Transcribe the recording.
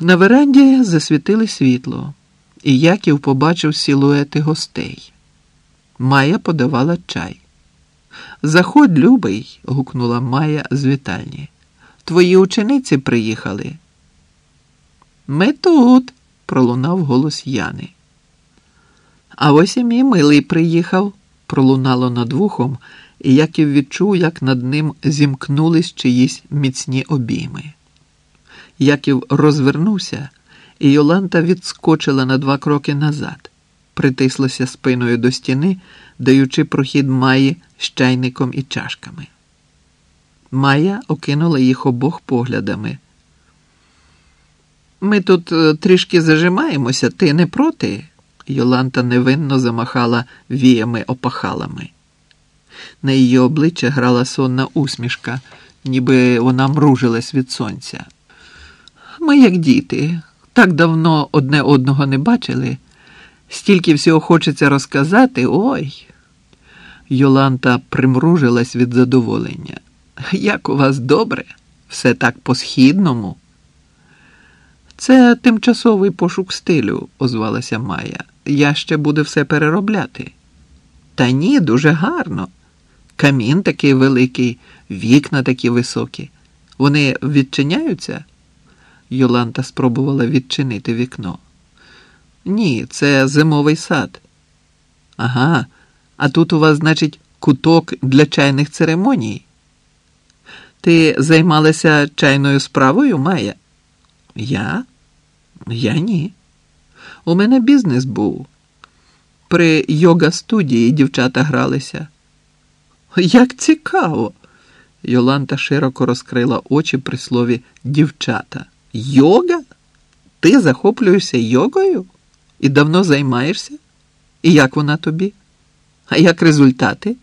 На веранді засвітили світло, і Яків побачив силуети гостей. Майя подавала чай. Заходь, любий, гукнула Майя з вітальні. Твої учениці приїхали. Ми тут, пролунав голос Яни. А ось і мій милий приїхав, пролунало над вухом, і Яків відчув, як над ним зімкнулись чиїсь міцні обійми. Яків розвернувся, і Йоланта відскочила на два кроки назад, притислася спиною до стіни, даючи прохід Маї з чайником і чашками. Майя окинула їх обох поглядами. Ми тут е, трішки зажимаємося, ти не проти? Йоланта невинно замахала віями опахалами. На її обличчя грала сонна усмішка, ніби вона мружилась від сонця. Ми, як діти, так давно одне одного не бачили, стільки всього хочеться розказати, ой. Йоланта примружилась від задоволення. Як у вас добре, все так по-східному. Це тимчасовий пошук стилю, озвалася Майя. Я ще буду все переробляти. Та ні, дуже гарно. Камін такий великий, вікна такі високі. Вони відчиняються? Йоланта спробувала відчинити вікно. Ні, це зимовий сад. Ага, а тут у вас, значить, куток для чайних церемоній. Ти займалася чайною справою, Майя? Я? Я ні. У мене бізнес був. При йога студії дівчата гралися. Як цікаво! Йоланта широко розкрила очі при слові дівчата. Йога? Ти захоплюєшся йогою? І давно займаєшся? І як вона тобі? А як результати?